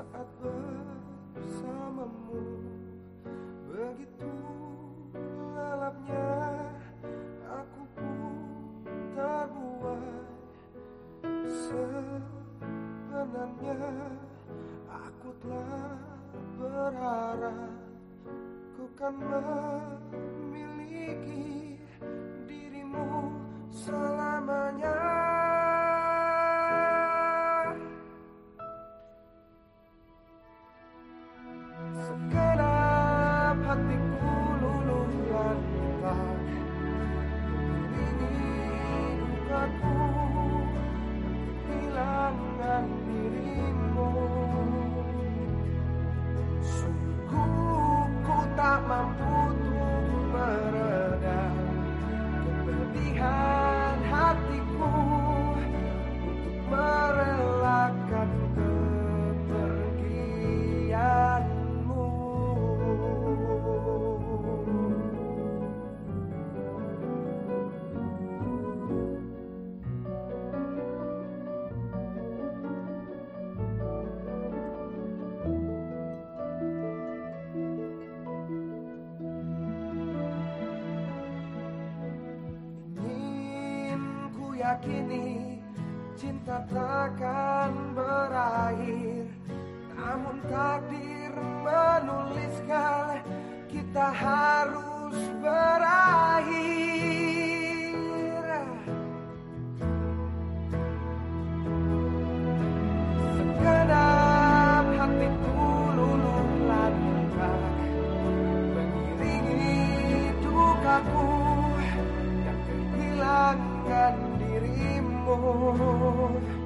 saat bersamamu. Begitu lelapnya Aku pun terbuai. Sebenarnya Aku telah berharap Ku kan memiliki Segenap hatiku luluh lanita Ini dukaku kehilangan dirimu. Sungguh ku tak mampu yakini cinta takkan berakhir. Namun takdir menuliskan kita harus berakhir. Oh.